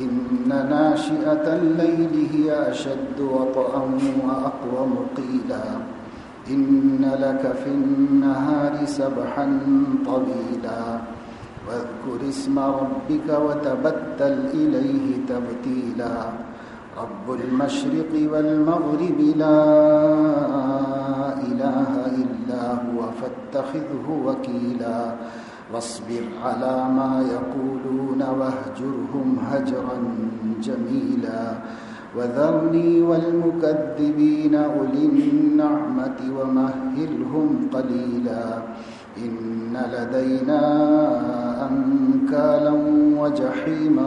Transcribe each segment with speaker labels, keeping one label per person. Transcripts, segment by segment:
Speaker 1: إن ناشئة الليل هي أشد وطأ وأقوم قيلا إن لك في النهار سبحا طويلا واذكر اسم ربك وتبتل إليه تبتيلا رب المشرق والمغرب لا إله إلا هو فاتخذه وكيلا فاصبر على ما يقولون واهجرهم هجرا جميلا وذرني والمكذبين اولي النعمه ومهلهم قليلا ان لدينا انكالا وجحيما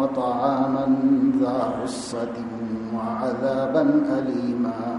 Speaker 1: وطعاما ذا غصه وعذابا اليما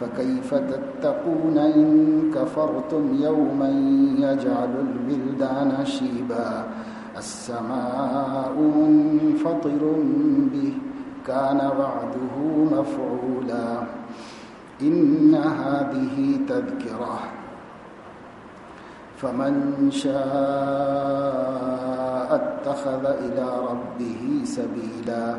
Speaker 1: فكيف تتقون إن كفرتم يوما يجعل البلدان شيبا السماء منفطر به كان وعده مفعولا إن هذه تذكرة فمن شاء اتخذ إلى ربه سبيلا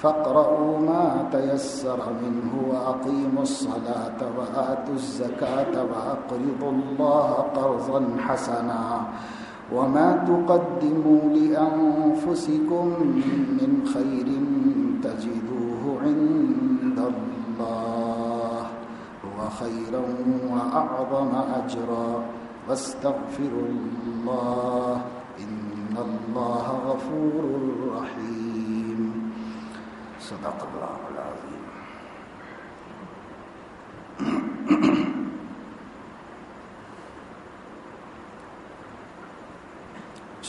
Speaker 1: فاقرؤوا ما تيسر منه وأقيموا الصلاة وآتوا الزكاة وأقرضوا الله قرضا حسنا وما تقدموا لأنفسكم من خير تجدوه عند الله هو خيرا وأعظم أجرا واستغفروا الله إن الله غفور رحيم صدق اللہ العظیم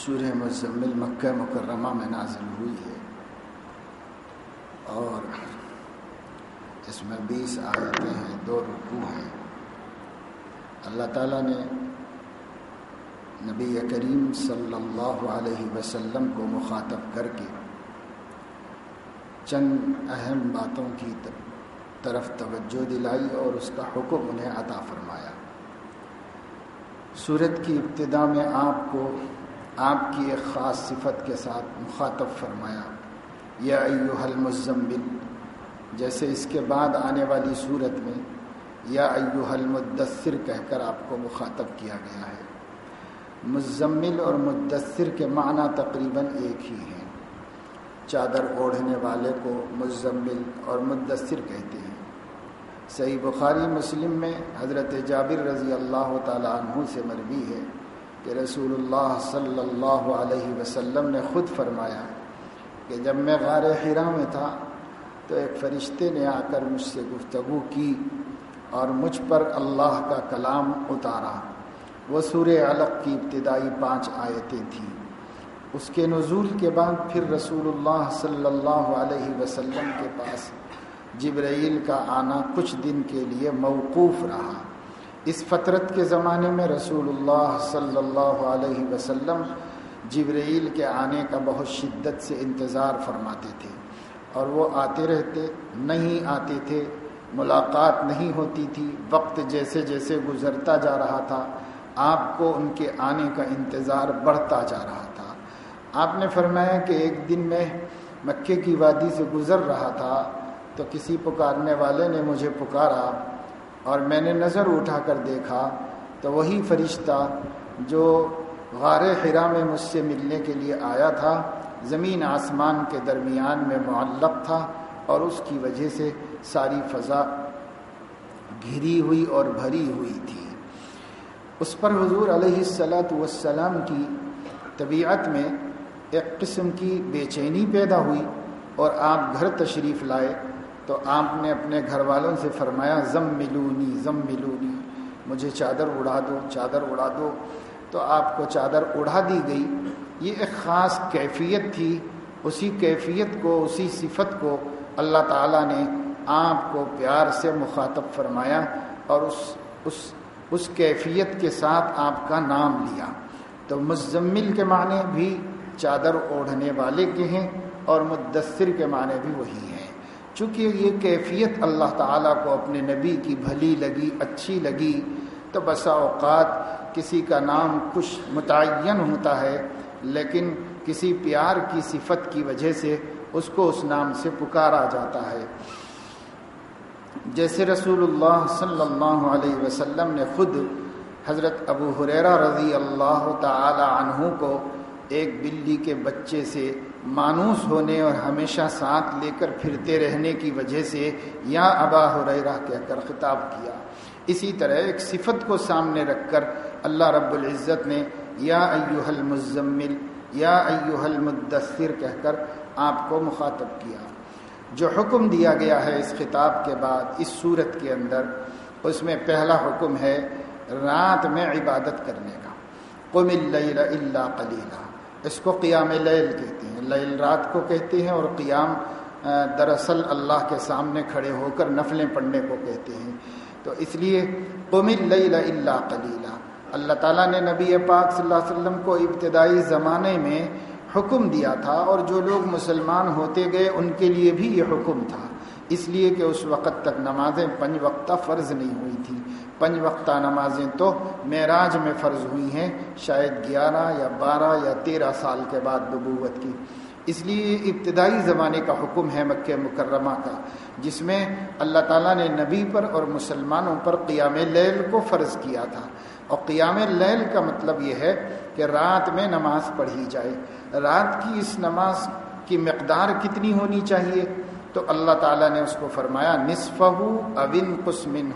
Speaker 1: سورہ مزمل مکہ مکرمہ میں نازل ہوئی ہے اور اس میں بیس آیتیں ہیں دو رکو ہیں اللہ تعالیٰ نے نبی کریم صلی اللہ علیہ وسلم کو مخاطب کر کے چند اہم باتوں کی طرف توجہ دلائی اور اس کا حکم انہیں عطا فرمایا صورت کی ابتدا میں آپ کو آپ کی ایک خاص صفت کے ساتھ مخاطب فرمایا یا ایو حل جیسے اس کے بعد آنے والی صورت میں یا ایوہ المدثر کہہ کر آپ کو مخاطب کیا گیا ہے مزمل اور مدثر کے معنی تقریباً ایک ہی ہیں چادر اوڑھنے والے کو مزمل اور مدثر کہتے ہیں صحیح بخاری مسلم میں حضرت جابر رضی اللہ تعالیٰ عنہ سے مروی ہے کہ رسول اللہ صلی اللہ علیہ وسلم نے خود فرمایا کہ جب میں غار حرا میں تھا تو ایک فرشتے نے آ کر مجھ سے گفتگو کی اور مجھ پر اللہ کا کلام اتارا وہ سورہ علق کی ابتدائی پانچ آیتیں تھیں اس کے نزول کے بعد پھر رسول اللہ صلی اللہ علیہ وسلم کے پاس جبرائیل کا آنا کچھ دن کے لیے موقوف رہا اس فطرت کے زمانے میں رسول اللہ صلی اللہ علیہ وسلم جبرائیل کے آنے کا بہت شدت سے انتظار فرماتے تھے اور وہ آتے رہتے نہیں آتے تھے ملاقات نہیں ہوتی تھی وقت جیسے جیسے گزرتا جا رہا تھا آپ کو ان کے آنے کا انتظار بڑھتا جا رہا تھا آپ نے فرمایا کہ ایک دن میں مکے کی وادی سے گزر رہا تھا تو کسی پکارنے والے نے مجھے پکارا اور میں نے نظر اٹھا کر دیکھا تو وہی فرشتہ جو غار خرا میں مجھ سے ملنے کے لیے آیا تھا زمین آسمان کے درمیان میں معلق تھا اور اس کی وجہ سے ساری فضا گھری ہوئی اور بھری ہوئی تھی اس پر حضور علیہ السلاۃ والسلام کی طبیعت میں ایک قسم کی بے چینی پیدا ہوئی اور آپ گھر تشریف لائے تو آپ نے اپنے گھر والوں سے فرمایا زم ملونی زم ملونی مجھے چادر اڑا دو چادر اڑا دو تو آپ کو چادر اڑا دی گئی یہ ایک خاص کیفیت تھی اسی کیفیت کو اسی صفت کو اللہ تعالیٰ نے آپ کو پیار سے مخاطب فرمایا اور اس اس اس کیفیت کے ساتھ آپ کا نام لیا تو مزمل کے معنی بھی چادر اوڑھنے والے کے ہیں اور مدثر کے معنی بھی وہی ہیں چونکہ یہ کیفیت اللہ تعالیٰ کو اپنے نبی کی بھلی لگی اچھی لگی تو بسا اوقات کسی کا نام کچھ متعین ہوتا ہے لیکن کسی پیار کی صفت کی وجہ سے اس کو اس نام سے پکارا جاتا ہے جیسے رسول اللہ صلی اللہ علیہ وسلم نے خود حضرت ابو حریرہ رضی اللہ تعالی عنہ کو ایک بلی کے بچے سے مانوس ہونے اور ہمیشہ ساتھ لے کر پھرتے رہنے کی وجہ سے یا ابا ہو کہہ کر خطاب کیا اسی طرح ایک صفت کو سامنے رکھ کر اللہ رب العزت نے یا ایوہ المزمل یا ایوہ المدثر کہہ کر آپ کو مخاطب کیا جو حکم دیا گیا ہے اس خطاب کے بعد اس صورت کے اندر اس میں پہلا حکم ہے رات میں عبادت کرنے کا قم اللہ اللہ قلیلہ اس کو قیام لیل کہتے ہیں لیل رات کو کہتے ہیں اور قیام دراصل اللہ کے سامنے کھڑے ہو کر نفلیں پڑھنے کو کہتے ہیں تو اس لیے قم اللیل اللہ قلیلا اللہ تعالیٰ نے نبی پاک صلی اللہ علیہ وسلم کو ابتدائی زمانے میں حکم دیا تھا اور جو لوگ مسلمان ہوتے گئے ان کے لیے بھی یہ حکم تھا اس لیے کہ اس وقت تک نمازیں پنج وقتہ فرض نہیں ہوئی تھیں پنج وقتہ نمازیں تو معراج میں فرض ہوئی ہیں شاید گیارہ یا بارہ یا تیرہ سال کے بعد ببوت کی اس لیے ابتدائی زمانے کا حکم ہے مکہ مکرمہ کا جس میں اللہ تعالیٰ نے نبی پر اور مسلمانوں پر قیام لیل کو فرض کیا تھا اور قیام لیل کا مطلب یہ ہے کہ رات میں نماز پڑھی جائے رات کی اس نماز کی مقدار کتنی ہونی چاہیے تو اللہ تعالیٰ نے اس کو فرمایا نصف ہو ہو اون قسمن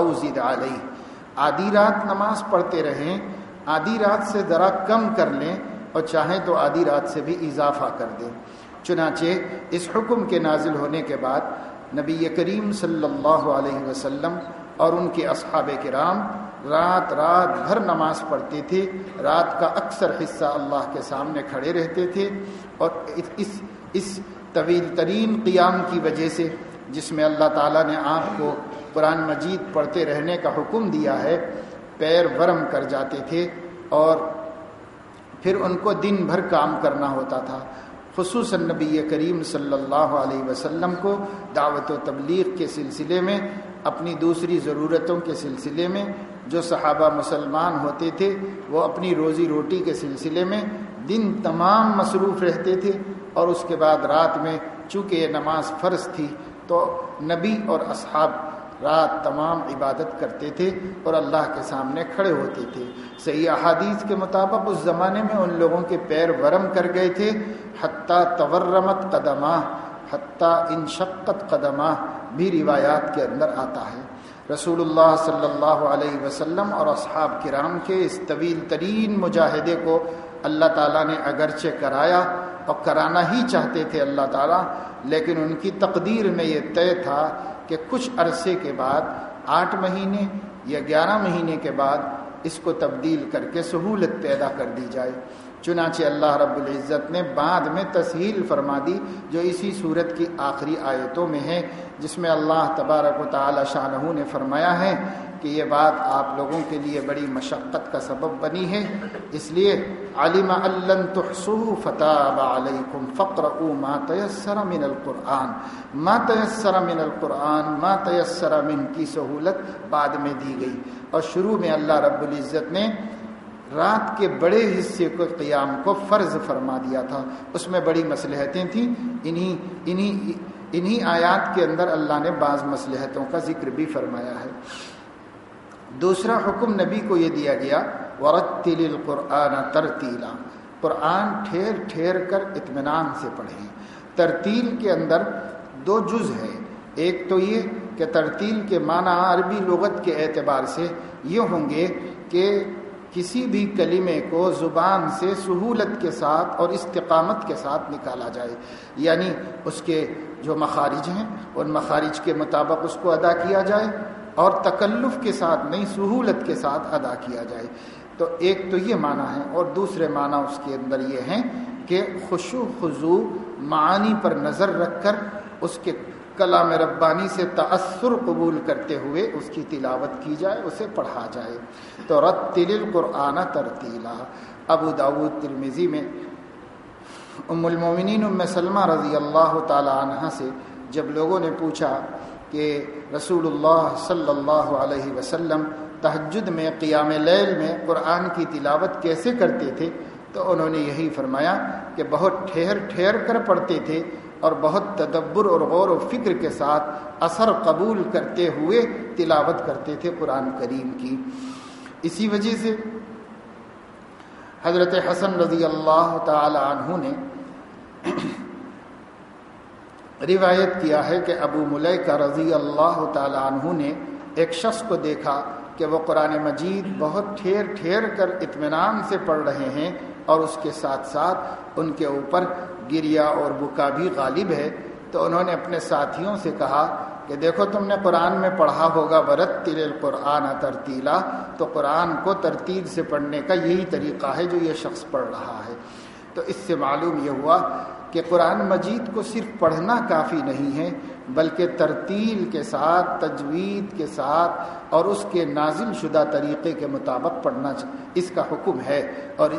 Speaker 1: اوزد علیہ آدھی آدھی رات رات نماز پڑھتے رہیں سے ذرا کم کر لیں اور چاہیں تو آدھی رات سے بھی اضافہ کر دیں چنانچہ اس حکم کے نازل ہونے کے بعد نبی کریم صلی اللہ علیہ وسلم اور ان کے اصحاب کرام رات رات بھر نماز پڑھتے تھے رات کا اکثر حصہ اللہ کے سامنے کھڑے رہتے تھے اور اس اس طویل ترین قیام کی وجہ سے جس میں اللہ تعالیٰ نے آپ کو قرآن مجید پڑھتے رہنے کا حکم دیا ہے پیر ورم کر جاتے تھے اور پھر ان کو دن بھر کام کرنا ہوتا تھا خصوصاً نبی کریم صلی اللہ علیہ وسلم کو دعوت و تبلیغ کے سلسلے میں اپنی دوسری ضرورتوں کے سلسلے میں جو صحابہ مسلمان ہوتے تھے وہ اپنی روزی روٹی کے سلسلے میں دن تمام مصروف رہتے تھے اور اس کے بعد رات میں چونکہ یہ نماز فرض تھی تو نبی اور اصحاب رات تمام عبادت کرتے تھے اور اللہ کے سامنے کھڑے ہوتے تھے صحیح احادیث کے مطابق اس زمانے میں ان لوگوں کے پیر ورم کر گئے تھے حتیٰ تورمت قدمہ حتیٰ انشقت قدمہ بھی روایات کے اندر آتا ہے رسول اللہ صلی اللہ علیہ وسلم اور اصحاب کرام کے اس طویل ترین مجاہدے کو اللہ تعالیٰ نے اگرچہ کرایا کرانا ہی چاہتے تھے اللہ تعالیٰ لیکن ان کی تقدیر میں یہ طے تھا کہ کچھ عرصے کے بعد آٹھ مہینے یا گیارہ مہینے کے بعد اس کو تبدیل کر کے سہولت پیدا کر دی جائے چنانچہ اللہ رب العزت نے بعد میں تسہیل فرما دی جو اسی صورت کی آخری آیتوں میں ہے جس میں اللہ تبارک و تعالی شاہ نے فرمایا ہے کہ یہ بات آپ لوگوں کے لیے بڑی مشقت کا سبب بنی ہے اس لیے فقر او ما تیسر من القرآن ما تیسر من القرآن ما تیسر من کی سہولت بعد میں دی گئی اور شروع میں اللہ رب العزت نے رات کے بڑے حصے کو قیام کو فرض فرما دیا تھا اس میں بڑی مصلحتیں تھیں انہیں انہیں آیات کے اندر اللہ نے بعض مصلحتوں کا ذکر بھی فرمایا ہے دوسرا حکم نبی کو یہ دیا گیا ورتل القرآن ترتیلا قرآن ٹھیر ٹھیر کر اطمینان سے پڑھیں ترتیل کے اندر دو جز ہے ایک تو یہ کہ ترتیل کے معنی عربی لغت کے اعتبار سے یہ ہوں گے کہ کسی بھی کلمے کو زبان سے سہولت کے ساتھ اور استقامت کے ساتھ نکالا جائے یعنی اس کے جو مخارج ہیں ان مخارج کے مطابق اس کو ادا کیا جائے اور تکلف کے ساتھ نہیں سہولت کے ساتھ ادا کیا جائے تو ایک تو یہ معنی ہے اور دوسرے معنی اس کے اندر یہ ہیں کہ خوشو خضو معانی پر نظر رکھ کر اس کے کلام ربانی سے تأثر قبول کرتے ہوئے اس کی تلاوت کی جائے اسے پڑھا جائے تو رتل القرآن ترتیلا ابو داود ترمیزی میں ام المومنین ام سلمہ رضی اللہ تعالی عنہ سے جب لوگوں نے پوچھا کہ رسول اللہ صلی اللہ علیہ وسلم تہجد میں قیام لیل میں قرآن کی تلاوت کیسے کرتے تھے تو انہوں نے یہی فرمایا کہ بہت ٹھہر ٹھہر کر پڑھتے تھے اور بہت تدبر اور غور و فکر کے ساتھ اثر قبول کرتے ہوئے تلاوت کرتے تھے قرآن کریم کی اسی وجہ سے حضرت حسن رضی اللہ تعالی عنہ نے روایت کیا ہے کہ ابو ملیکہ رضی اللہ تعالی عنہ نے ایک شخص کو دیکھا کہ وہ قرآن مجید بہت ٹھیر ٹھیر کر اطمینان سے پڑھ رہے ہیں اور اس کے ساتھ ساتھ ان کے اوپر گریا اور بکا بھی غالب ہے تو انہوں نے اپنے ساتھیوں سے کہا کہ دیکھو تم نے قرآن میں پڑھا ہوگا ورت تر قرآن ترتیلا تو قرآن کو ترتیب سے پڑھنے کا یہی طریقہ ہے جو یہ شخص پڑھ رہا ہے تو اس سے معلوم یہ ہوا کہ قرآن مجید کو صرف پڑھنا کافی نہیں ہے بلکہ ترتیل کے ساتھ تجوید کے ساتھ اور اس کے نازل شدہ طریقے کے مطابق پڑھنا اس کا حکم ہے اور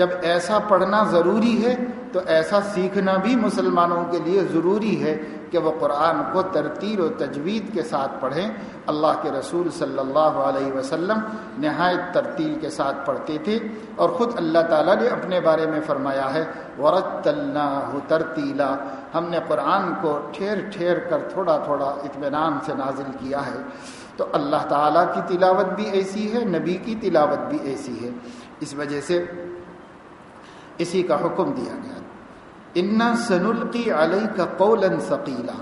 Speaker 1: جب ایسا پڑھنا ضروری ہے تو ایسا سیکھنا بھی مسلمانوں کے لیے ضروری ہے کہ وہ قرآن کو ترتیل و تجوید کے ساتھ پڑھیں اللہ کے رسول صلی اللہ علیہ وسلم نہایت ترتیل کے ساتھ پڑھتے تھے اور خود اللہ تعالیٰ نے اپنے بارے میں فرمایا ہے ورت اللہ ترتیلا ہم نے قرآن کو ٹھیر ٹھیر کر تھوڑا تھوڑا اطمینان سے نازل کیا ہے تو اللہ تعالیٰ کی تلاوت بھی ایسی ہے نبی کی تلاوت بھی ایسی ہے اس وجہ سے اسی کا حکم دیا گیا انا سنلقی علیہ کا قول ثقیلا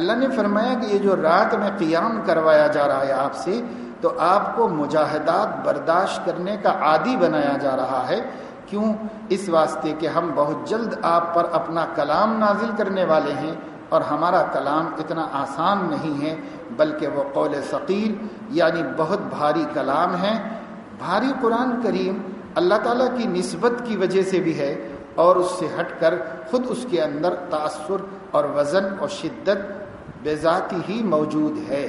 Speaker 1: اللہ نے فرمایا کہ یہ جو رات میں قیام کروایا جا رہا ہے آپ سے تو آپ کو مجاہدات برداشت کرنے کا عادی بنایا جا رہا ہے کیوں اس واسطے کہ ہم بہت جلد آپ پر اپنا کلام نازل کرنے والے ہیں اور ہمارا کلام اتنا آسان نہیں ہے بلکہ وہ قول ثقیل یعنی بہت بھاری کلام ہے بھاری قرآن کریم اللہ تعالیٰ کی نسبت کی وجہ سے بھی ہے اور اس سے ہٹ کر خود اس کے اندر تأثر اور وزن اور شدت بے ذاتی ہی موجود ہے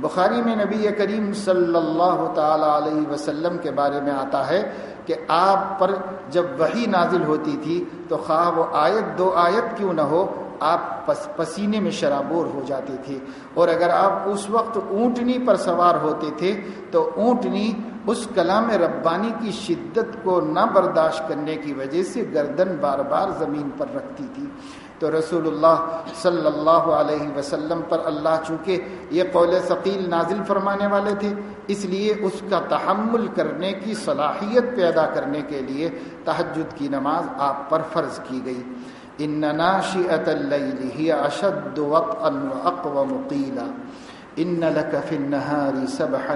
Speaker 1: بخاری میں نبی کریم صلی اللہ تعالی علیہ وسلم کے بارے میں آتا ہے کہ آپ پر جب وہی نازل ہوتی تھی تو خواہ وہ آیت دو آیت کیوں نہ ہو آپ پس پسینے میں شرابور ہو جاتے تھے اور اگر آپ اس وقت اونٹنی پر سوار ہوتے تھے تو اونٹنی اس کلام ربانی کی شدت کو نہ برداشت کرنے کی وجہ سے گردن بار بار زمین پر رکھتی تھی تو رسول اللہ صلی اللہ علیہ وسلم پر اللہ چونکہ یہ قول ثقیل نازل فرمانے والے تھے اس لیے اس کا تحمل کرنے کی صلاحیت پیدا کرنے کے لیے تہجد کی نماز آپ پر فرض کی گئی ان ان سبحا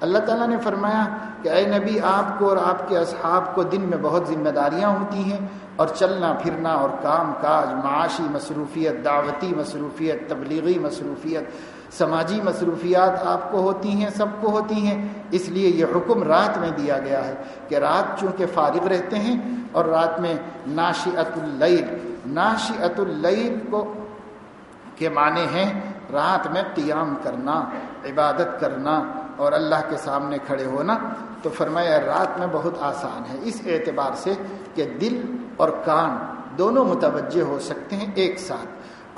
Speaker 1: اللہ تعالیٰ نے فرمایا کہ اے نبی آپ کو اور آپ کے اصحاب کو دن میں بہت ذمہ داریاں ہوتی ہیں اور چلنا پھرنا اور کام کاج معاشی مصروفیت دعوتی مصروفیت تبلیغی مصروفیت سماجی مصروفیات آپ کو ہوتی ہیں سب کو ہوتی ہیں اس لیے یہ حکم رات رات میں دیا گیا ہے کہ چونکہ فارغ رہتے ہیں اور رات میں اللیل اللیل کو کے معنی ہے رات میں قیام کرنا عبادت کرنا اور اللہ کے سامنے کھڑے ہونا تو فرمایا رات میں بہت آسان ہے اس اعتبار سے کہ دل اور کان دونوں متوجہ ہو سکتے ہیں ایک ساتھ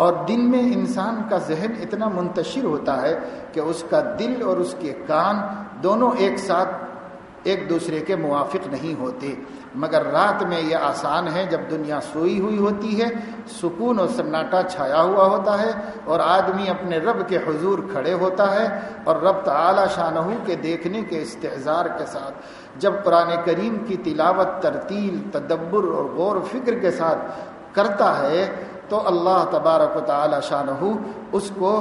Speaker 1: اور دن میں انسان کا ذہن اتنا منتشر ہوتا ہے کہ اس کا دل اور اس کے کان دونوں ایک ساتھ ایک دوسرے کے موافق نہیں ہوتے مگر رات میں یہ آسان ہے جب دنیا سوئی ہوئی ہوتی ہے سکون اور سناٹا چھایا ہوا ہوتا ہے اور آدمی اپنے رب کے حضور کھڑے ہوتا ہے اور رب تعالی شاہ کے دیکھنے کے استظار کے ساتھ جب قرآن کریم کی تلاوت ترتیل تدبر اور غور و فکر کے ساتھ کرتا ہے تو اللہ تبارک و تعالی شاہ اس کو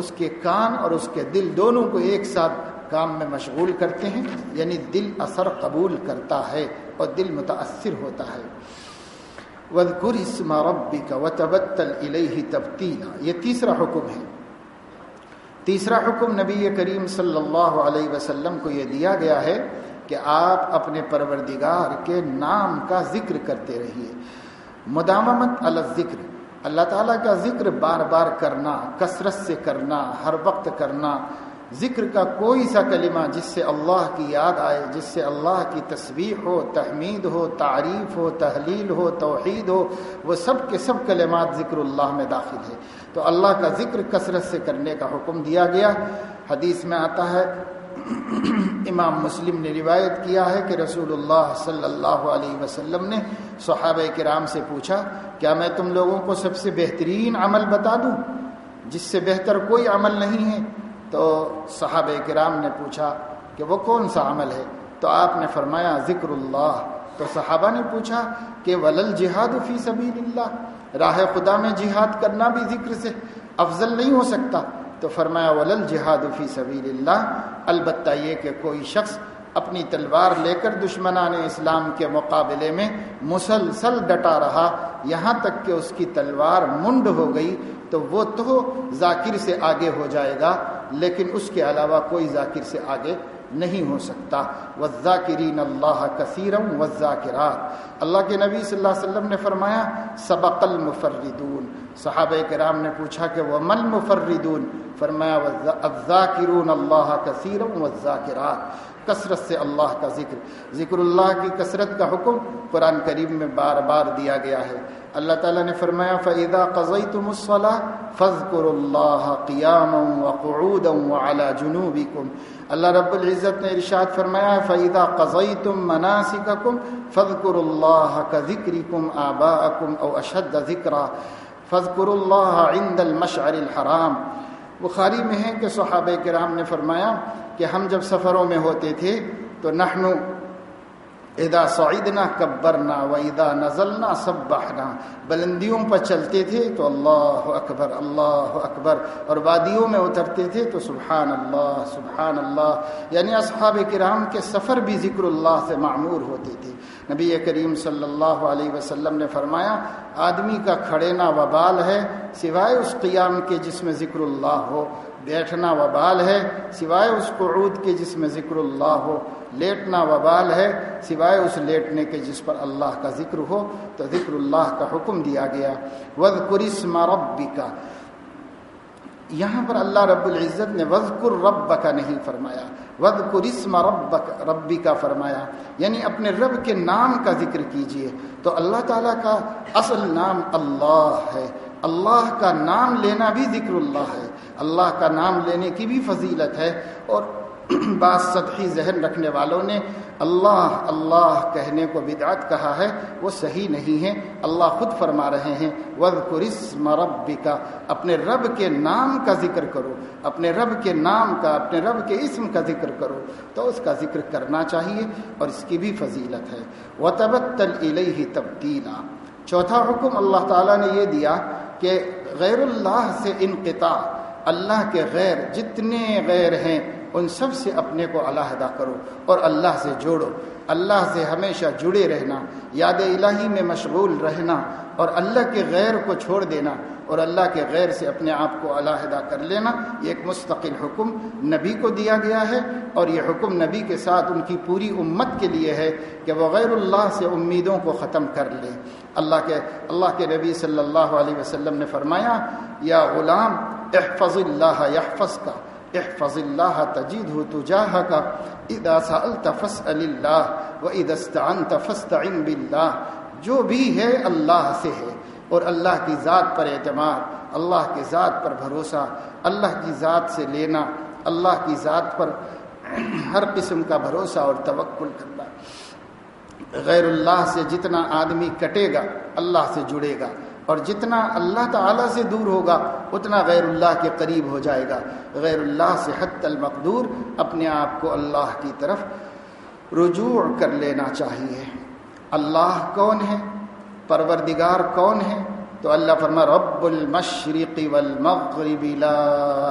Speaker 1: اس کے کان اور اس کے دل دونوں کو ایک ساتھ کام میں مشغول کرتے ہیں یعنی دل اثر قبول کرتا ہے اور دل متاثر ہوتا ہے تبتیلا یہ تیسرا حکم ہے تیسرا حکم نبی کریم صلی اللہ علیہ وسلم کو یہ دیا گیا ہے کہ آپ اپنے پروردگار کے نام کا ذکر کرتے رہیے مدامت الذکر اللہ تعالیٰ کا ذکر بار بار کرنا کثرت سے کرنا ہر وقت کرنا ذکر کا کوئی سا کلمہ جس سے اللہ کی یاد آئے جس سے اللہ کی تصویر ہو تحمید ہو تعریف ہو تحلیل ہو توحید ہو وہ سب کے سب کلمات ذکر اللہ میں داخل ہے تو اللہ کا ذکر کثرت سے کرنے کا حکم دیا گیا حدیث میں آتا ہے امام مسلم نے روایت کیا ہے کہ رسول اللہ صلی اللہ علیہ وسلم نے صحابہ کرام سے پوچھا کیا میں تم لوگوں کو سب سے بہترین عمل بتا دوں جس سے بہتر کوئی عمل نہیں ہے تو صحابہ کرام نے پوچھا کہ وہ کون سا عمل ہے تو آپ نے فرمایا ذکر اللہ تو صحابہ نے پوچھا کہ ولل جہاد فی سبیل اللہ راہ خدا میں جہاد کرنا بھی ذکر سے افضل نہیں ہو سکتا تو فرمایا ولل جہاد فی سبیل اللہ البتہ یہ کہ کوئی شخص اپنی تلوار لے کر دشمنان اسلام کے مقابلے میں مسلسل ڈٹا رہا یہاں تک کہ اس کی تلوار منڈ ہو گئی تو وہ تو ذاکر سے آگے ہو جائے گا لیکن اس کے علاوہ کوئی ذاکر سے آگے نہیں ہو سکتا وزاکرین اللہ کثیرم وزاکرات اللہ کے نبی صلی اللہ علیہ وسلم نے فرمایا سبق المفردون صحابہ کرام نے پوچھا کہ من مفردون فرمایا وزاکرون اللہ کثیرم وزاکرات کثرت سے اللہ کا ذکر ذکر اللہ کی کثرت کا حکم قرآن کریم میں بار بار دیا گیا ہے اللہ تعالیٰ نے فرمایا فعدا قزئی تم صلاح فض کر اللہ قیام قرود اعلیٰ جنوبی کم اللہ رب العزت نے ارشاد فرمایا ہے فعدا قزئی تم مناسک کم فض اللہ کا ذکر کم آبا کم او اشد ذکرہ فض کر اللہ عند المشعر الحرام بخاری میں ہیں کہ صحابہ کرام نے فرمایا کہ ہم جب سفروں میں ہوتے تھے تو نحنو ادا سعید کبرنا و ادا نزل نہ سب بہنا بلندیوں پر چلتے تھے تو اللہ اکبر اللہ اکبر اور وادیوں میں اترتے تھے تو سبحان اللہ سبحان اللہ یعنی اصحاب کرام کے سفر بھی ذکر اللہ سے معمور ہوتے تھے نبی کریم صلی اللہ علیہ وسلم نے فرمایا آدمی کا کھڑے وبال ہے سوائے اس قیام کے جس میں ذکر اللہ ہو بیٹھنا وبال ہے سوائے اس قعود کے جس میں ذکر اللہ ہو لیٹنا وبال ہے سوائے اس لیٹنے کے جس پر اللہ کا ذکر ہو تو ذکر اللہ کا حکم دیا گیا ود ربی کا یہاں پر اللہ رب العزت نے وزقر رب کا نہیں فرمایا وض کرسما رب ربی کا فرمایا یعنی اپنے رب کے نام کا ذکر کیجئے تو اللہ تعالیٰ کا اصل نام اللہ ہے اللہ کا نام لینا بھی ذکر اللہ ہے اللہ کا نام لینے کی بھی فضیلت ہے اور سطحی ذہن رکھنے والوں نے اللہ اللہ کہنے کو بدعت کہا ہے وہ صحیح نہیں ہے اللہ خود فرما رہے ہیں ورس مربی کا اپنے رب کے نام کا ذکر کرو اپنے رب کے نام کا اپنے رب کے اسم کا ذکر کرو تو اس کا ذکر کرنا چاہیے اور اس کی بھی فضیلت ہے و تبتل تلیہ چوتھا حکم اللہ تعالیٰ نے یہ دیا کہ غیر اللہ سے انقطاع اللہ کے غیر جتنے غیر ہیں ان سب سے اپنے کو علیحدہ کرو اور اللہ سے جوڑو اللہ سے ہمیشہ جڑے رہنا یاد الہی میں مشغول رہنا اور اللہ کے غیر کو چھوڑ دینا اور اللہ کے غیر سے اپنے آپ کو علیحدہ کر لینا یہ ایک مستقل حکم نبی کو دیا گیا ہے اور یہ حکم نبی کے ساتھ ان کی پوری امت کے لیے ہے کہ وہ غیر اللہ سے امیدوں کو ختم کر لیں اللہ کے اللہ کے نبی صلی اللہ علیہ وسلم نے فرمایا یا غلام احفظ اللہ یحفظ کا احفظ اللہ تجید ہو تو جاہ کا ادا سلطفس علی اللہ و ادستان تفستعین بلّہ جو بھی ہے اللہ سے ہے اور اللہ کی ذات پر اعتماد اللہ کی ذات پر بھروسہ اللہ کی ذات سے لینا اللہ کی ذات پر ہر قسم کا بھروسہ اور توکل کرنا غیر اللہ سے جتنا آدمی کٹے گا اللہ سے جڑے گا اور جتنا اللہ تعالیٰ سے دور ہوگا اتنا غیر اللہ کے قریب ہو جائے گا غیر اللہ سے حت المقدور اپنے آپ کو اللہ کی طرف رجوع کر لینا چاہیے اللہ کون ہے پروردگار کون ہے تو اللہ فرما رب المشرق والمغرب لا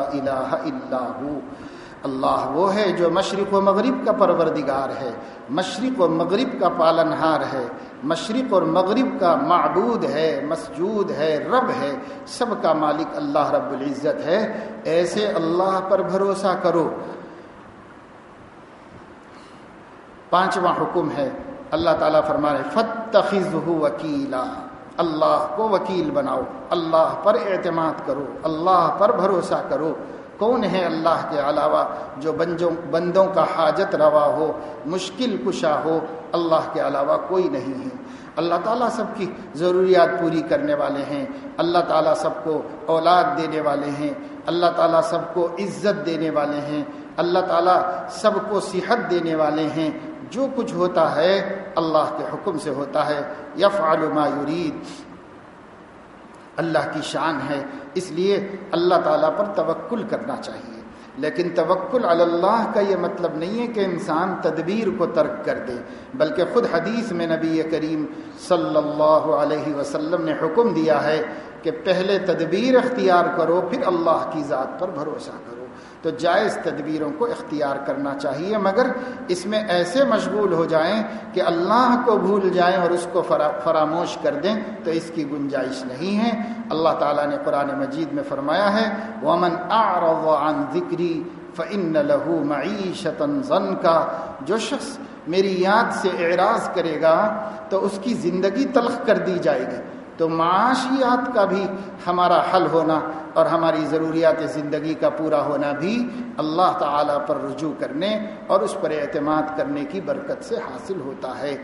Speaker 1: الہ الا ہو اللہ وہ ہے جو مشرق و مغرب کا پروردگار ہے مشرق و مغرب کا پالنہار ہے مشرق اور مغرب کا معبود ہے مسجود ہے رب ہے سب کا مالک اللہ رب العزت ہے ایسے اللہ پر بھروسہ کرو پانچواں حکم ہے اللہ تعالیٰ فرمائے فتخذ وکیلا اللہ کو وکیل بناؤ اللہ پر اعتماد کرو اللہ پر بھروسہ کرو کون ہے اللہ کے علاوہ جو بندوں بندوں کا حاجت روا ہو مشکل کشا ہو اللہ کے علاوہ کوئی نہیں ہے اللہ تعالیٰ سب کی ضروریات پوری کرنے والے ہیں اللہ تعالیٰ سب کو اولاد دینے والے ہیں اللہ تعالیٰ سب کو عزت دینے والے ہیں اللہ تعالیٰ سب کو صحت دینے والے ہیں جو کچھ ہوتا ہے اللہ کے حکم سے ہوتا ہے یف ما یرید اللہ کی شان ہے اس لیے اللہ تعالیٰ پر توکل کرنا چاہیے لیکن توکل اللہ کا یہ مطلب نہیں ہے کہ انسان تدبیر کو ترک کر دے بلکہ خود حدیث میں نبی کریم صلی اللہ علیہ وسلم نے حکم دیا ہے کہ پہلے تدبیر اختیار کرو پھر اللہ کی ذات پر بھروسہ کرو تو جائز تدبیروں کو اختیار کرنا چاہیے مگر اس میں ایسے مشغول ہو جائیں کہ اللہ کو بھول جائیں اور اس کو فراموش کر دیں تو اس کی گنجائش نہیں ہے اللہ تعالیٰ نے قرآن مجید میں فرمایا ہے اعرض عن ذکری فن لہو معیشت کا جو شخص میری یاد سے اعراض کرے گا تو اس کی زندگی تلخ کر دی جائے گی تو معاشیات کا بھی ہمارا حل ہونا اور ہماری ضروریات زندگی کا پورا ہونا بھی اللہ تعالیٰ پر رجوع کرنے اور اس پر اعتماد کرنے کی برکت سے حاصل ہوتا ہے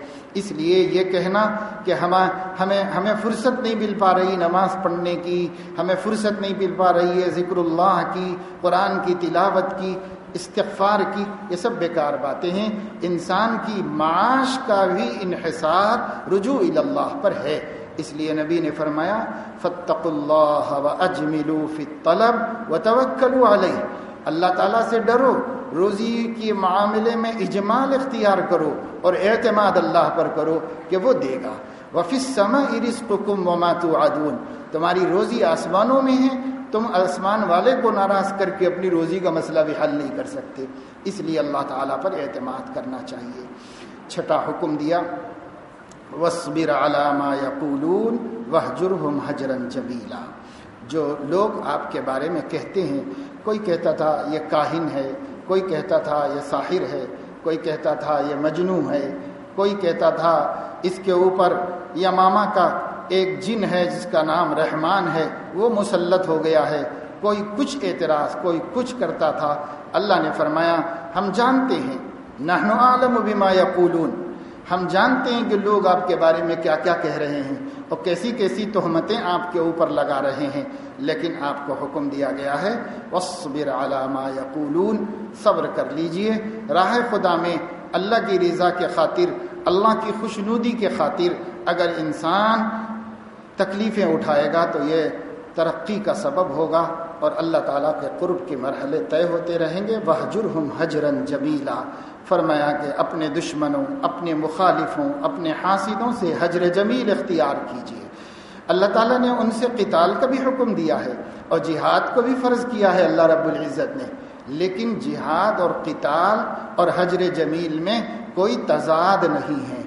Speaker 1: اس لیے یہ کہنا کہ ہم ہمیں ہمیں فرصت نہیں مل پا رہی نماز پڑھنے کی ہمیں فرصت نہیں مل پا رہی ہے ذکر اللہ کی قرآن کی تلاوت کی استغفار کی یہ سب بیکار باتیں ہیں انسان کی معاش کا بھی انحصار رجوع اللہ پر ہے اس نبی نے فرمایا فتق اللہ اللہ تعالیٰ سے ڈرو روزی معاملے میں اجمال اختیار کرو اور اعتماد اللہ پر کرو کہ وہ دے گا وفس سما ارسم و ماتو تمہاری روزی آسمانوں میں ہے تم آسمان والے کو ناراض کر کے اپنی روزی کا مسئلہ بھی حل نہیں کر سکتے اس لیے اللہ تعالیٰ پر اعتماد کرنا چاہیے چھٹا حکم دیا وصبر علامہ یقولون پولون وہ جرم مجرم جبیلا جو لوگ آپ کے بارے میں کہتے ہیں کوئی کہتا تھا یہ کاہن ہے کوئی کہتا تھا یہ ساحر ہے کوئی کہتا تھا یہ مجنو ہے کوئی کہتا تھا اس کے اوپر یما کا ایک جن ہے جس کا نام رحمان ہے وہ مسلط ہو گیا ہے کوئی کچھ اعتراض کوئی کچھ کرتا تھا اللہ نے فرمایا ہم جانتے ہیں نہنو عالم بما یقولون ہم جانتے ہیں کہ لوگ آپ کے بارے میں کیا کیا کہہ رہے ہیں اور کیسی کیسی تہمتیں آپ کے اوپر لگا رہے ہیں لیکن آپ کو حکم دیا گیا ہے وصبر علامہ صبر کر لیجئے راہ خدا میں اللہ کی رضا کے خاطر اللہ کی خوشنودی کے خاطر اگر انسان تکلیفیں اٹھائے گا تو یہ ترقی کا سبب ہوگا اور اللہ تعالیٰ کے قرب کے مرحلے طے ہوتے رہیں گے وہ ہم حجرن جمیلا فرمایا کہ اپنے دشمنوں اپنے مخالفوں اپنے حاصدوں سے حجر جمیل اختیار کیجیے اللہ تعالیٰ نے ان سے قتال کا بھی حکم دیا ہے اور جہاد کو بھی فرض کیا ہے اللہ رب العزت نے لیکن جہاد اور قتال اور حجر جمیل میں کوئی تضاد نہیں ہے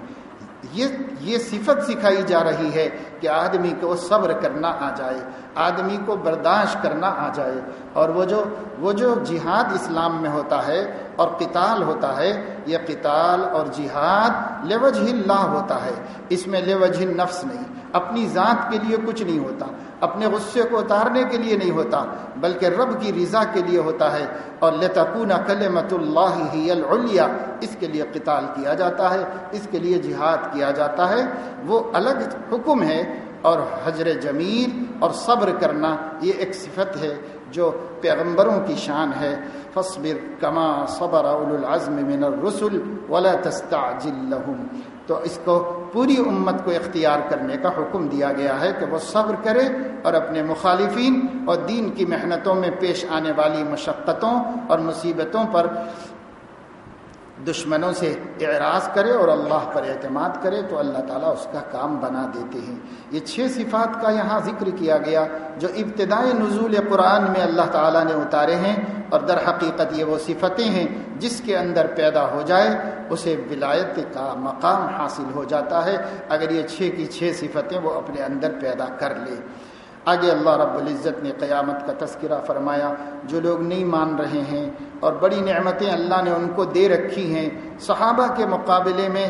Speaker 1: یہ یہ صفت سکھائی جا رہی ہے کہ آدمی کو صبر کرنا آ جائے آدمی کو برداشت کرنا آ جائے اور وہ جو وہ جو جہاد اسلام میں ہوتا ہے اور قتال ہوتا ہے یہ قتال اور جہاد لوج اللہ ہوتا ہے اس میں لوج نفس نہیں اپنی ذات کے لیے کچھ نہیں ہوتا اپنے غصے کو اتارنے کے لیے نہیں ہوتا بلکہ رب کی رضا کے لیے ہوتا ہے اور لتکون اللہ ہی اللہ اس کے لیے قتال کیا جاتا ہے اس کے لیے جہاد کیا جاتا ہے وہ الگ حکم ہے اور حجر جمیل اور صبر کرنا یہ ایک صفت ہے جو پیغمبروں کی شان ہے فصبر کما صبر اول العزم من الرسل ولا تستعجل لهم تو اس کو پوری امت کو اختیار کرنے کا حکم دیا گیا ہے کہ وہ صبر کرے اور اپنے مخالفین اور دین کی محنتوں میں پیش آنے والی مشقتوں اور مصیبتوں پر دشمنوں سے اعراض کرے اور اللہ پر اعتماد کرے تو اللہ تعالیٰ اس کا کام بنا دیتے ہیں یہ چھ صفات کا یہاں ذکر کیا گیا جو ابتدائی نزول قرآن میں اللہ تعالیٰ نے اتارے ہیں اور در حقیقت یہ وہ صفتیں ہیں جس کے اندر پیدا ہو جائے اسے ولایت کا مقام حاصل ہو جاتا ہے اگر یہ چھ کی چھ صفتیں وہ اپنے اندر پیدا کر لے آگے اللہ رب العزت نے قیامت کا تذکرہ فرمایا جو لوگ نہیں مان رہے ہیں اور بڑی نعمتیں اللہ نے ان کو دے رکھی ہیں صحابہ کے مقابلے میں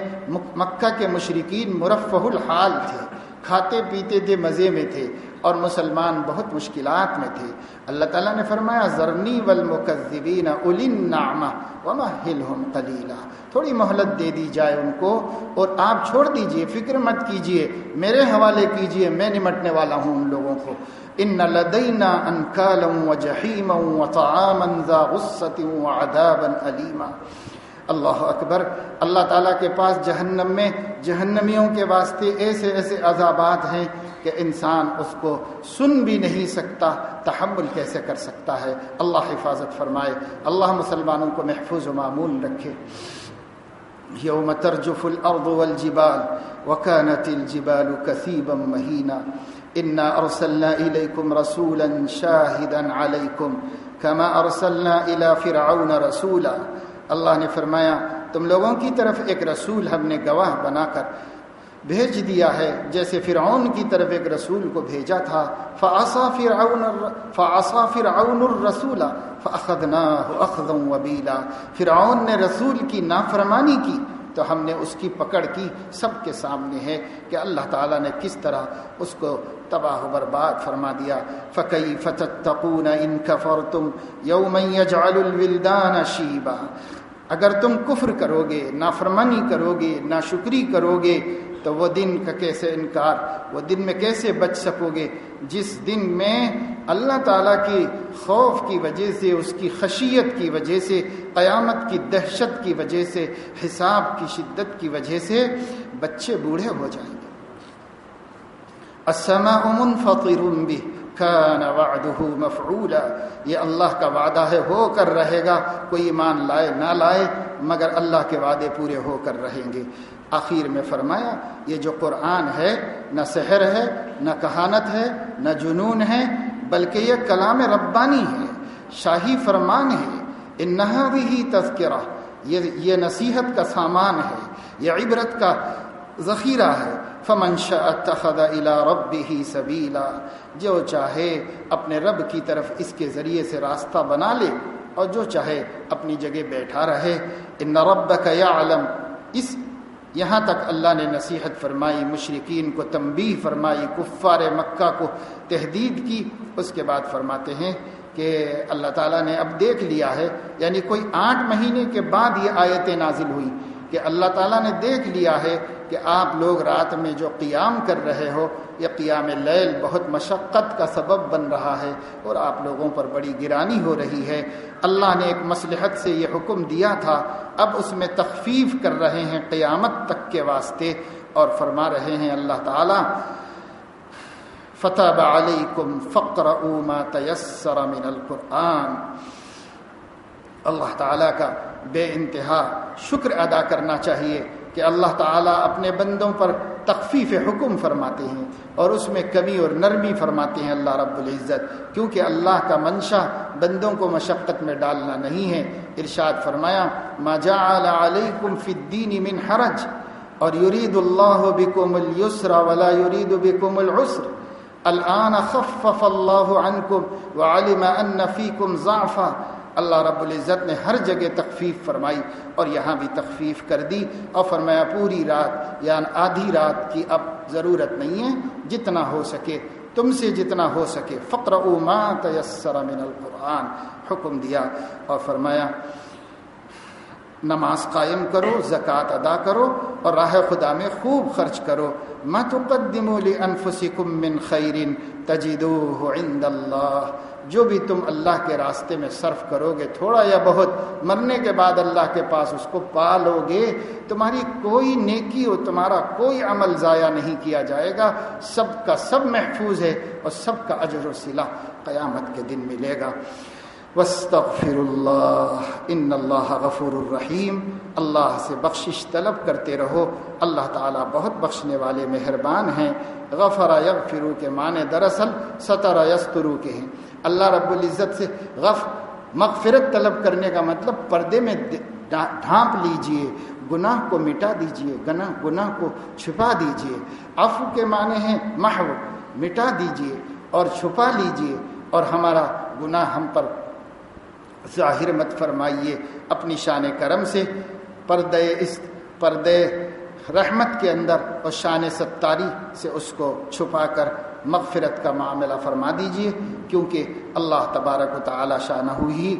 Speaker 1: مکہ کے مشرقین مرفہ الحال تھے کھاتے پیتے تھے مزے میں تھے اور مسلمان بہت مشکلات میں تھے اللہ تعالیٰ نے فرمایا ذرنی والمکذبین قلیلہ تھوڑی مہلت دے دی جائے ان کو اور آپ چھوڑ دیجئے فکر مت کیجئے میرے حوالے کیجئے میں نمٹنے والا ہوں ان لوگوں کو ان نہ لدینا ان کال و جہیم علیما اللہ اکبر اللہ تعالیٰ کے پاس جہنم میں جہنمیوں کے واسطے ایسے ایسے عذابات ہیں کہ انسان اس کو سن بھی نہیں سکتا تحمل کیسے کر سکتا ہے اللہ حفاظت فرمائے اللہ مسلمانوں کو محفوظ و معمول رکھے یوم ترجف الارض والجبال وکانت الجبال کثیبا مہینا انا ارسلنا الیکم رسولا شاہدا علیکم کما ارسلنا الى فرعون رسولا اللہ نے فرمایا تم لوگوں کی طرف ایک رسول ہم نے گواہ بنا کر بھیج دیا ہے جیسے فرعون کی طرف ایک رسول کو بھیجا تھا فاصا فرعون الرسول فاخذناه اخذا وبیلا فرعون نے رسول کی نافرمانی کی تو ہم نے اس کی پکڑ کی سب کے سامنے ہے کہ اللہ تعالیٰ نے کس طرح اس کو تباہ و برباد فرما دیا فقی فتتقون ان کفرتم یوم یجعل الولدان شیبا اگر تم کفر کرو گے نافرمانی کرو گے ناشکری کرو گے تو وہ دن کا کیسے انکار وہ دن میں کیسے بچ سکو گے جس دن میں اللہ تعالیٰ کی خوف کی وجہ سے اس کی خشیت کی وجہ سے قیامت کی دہشت کی وجہ سے حساب کی شدت کی وجہ سے بچے بوڑھے ہو جائیں گے السماء امن بھی کان مفعولا یہ اللہ کا وعدہ ہے ہو کر رہے گا کوئی ایمان لائے نہ لائے مگر اللہ کے وعدے پورے ہو کر رہیں گے میں فرمایا یہ جو قرآن ہے نہ سحر ہے نہ کہانت ہے نہ جنون ہے بلکہ یہ کلام ربانی ہے شاہی فرمان ہے انہا بھی تذکرہ یہ یہ نصیحت کا سامان ہے یہ عبرت کا ذخیرہ ہے فمن شاء اتخذ الى ربه سبیلا جو چاہے اپنے رب کی طرف اس کے ذریعے سے راستہ بنا لے اور جو چاہے اپنی جگہ بیٹھا رہے ان یعلم اس یہاں تک اللہ نے نصیحت فرمائی مشرقین کو تمبی فرمائی کفار مکہ کو تحدید کی اس کے بعد فرماتے ہیں کہ اللہ تعالیٰ نے اب دیکھ لیا ہے یعنی کوئی آٹھ مہینے کے بعد یہ آیتیں نازل ہوئی کہ اللہ تعالیٰ نے دیکھ لیا ہے کہ آپ لوگ رات میں جو قیام کر رہے ہو یہ قیام لیل بہت مشقت کا سبب بن رہا ہے اور آپ لوگوں پر بڑی گرانی ہو رہی ہے اللہ نے ایک مسلحت سے یہ حکم دیا تھا اب اس میں تخفیف کر رہے ہیں قیامت تک کے واسطے اور فرما رہے ہیں اللہ تعالی فتح من القرآن اللہ تعالیٰ کا بے انتہا شکر ادا کرنا چاہیے کہ اللہ تعالیٰ اپنے بندوں پر تخفیف حکم فرماتے ہیں اور اس میں کمی اور نرمی فرماتے ہیں اللہ رب العزت کیونکہ اللہ کا منشا بندوں کو مشقت میں ڈالنا نہیں ہے ارشاد فرمایا ما جعل علیکم فی الدین من حرج اور یرید اللہ بکم اليسر ولا یرید بکم العسر الآن خفف اللہ عنکم وعلم ان فیکم ضعفا اللہ رب العزت نے ہر جگہ تخفیف فرمائی اور یہاں بھی تخفیف کر دی اور فرمایا پوری رات یعنی آدھی رات کی اب ضرورت نہیں ہے جتنا ہو سکے تم سے جتنا ہو سکے فقر ماں تیسر من القرآن حکم دیا اور فرمایا نماز قائم کرو زکوٰۃ ادا کرو اور راہ خدا میں خوب خرچ کرو من خیر عند اللہ جو بھی تم اللہ کے راستے میں صرف کرو گے تھوڑا یا بہت مرنے کے بعد اللہ کے پاس اس کو پالو گے تمہاری کوئی نیکی اور تمہارا کوئی عمل ضائع نہیں کیا جائے گا سب کا سب محفوظ ہے اور سب کا اجر و سلا قیامت کے دن ملے گا وسطر اللہ ان اللہ غفور الرحیم اللہ سے بخشش طلب کرتے رہو اللہ تعالیٰ بہت بخشنے والے مہربان ہیں غفر یغفرو کے معنی دراصل سطر یسترو کے ہیں اللہ رب العزت سے غف مغفرت طلب کرنے کا مطلب پردے میں ڈھانپ لیجئے گناہ کو مٹا دیجئے گناہ گناہ کو چھپا دیجئے عفو کے معنی ہیں محو مٹا دیجئے اور چھپا لیجئے اور ہمارا گناہ ہم پر ظاہر مت فرمائیے اپنی شان کرم سے پردے اس پردے رحمت کے اندر اور شان ستاری سے اس کو چھپا کر مغفرت کا معاملہ فرما دیجئے کیونکہ اللہ تبارک و تعالی شانہ ہی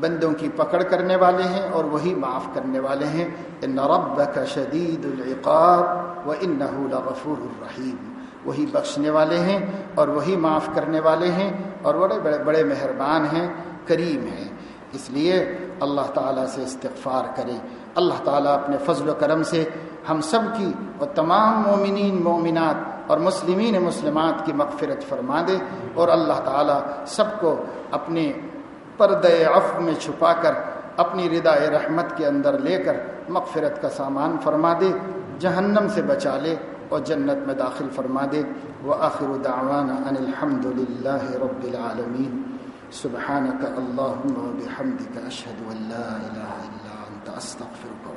Speaker 1: بندوں کی پکڑ کرنے والے ہیں اور وہی معاف کرنے والے ہیں ان ربک شدید العقاب و لغفور الرحیم وہی بخشنے والے ہیں اور وہی معاف کرنے والے ہیں اور بڑے بڑے بڑے مہربان ہیں کریم ہیں اس لیے اللہ تعالیٰ سے استغفار کریں اللہ تعالیٰ اپنے فضل و کرم سے ہم سب کی اور تمام مومنین مومنات اور مسلمین مسلمات کی مغفرت فرما دے اور اللہ تعالیٰ سب کو اپنے پرد عف میں چھپا کر اپنی ردا رحمت کے اندر لے کر مغفرت کا سامان فرما دے جہنم سے بچا لے اور جنت میں داخل فرما دے وہ آخر دعوان ان الحمد للہ رب العالمین سبحان کا اللہ بحمد کا اشد اللہ اللہ اللہ انت استغفرك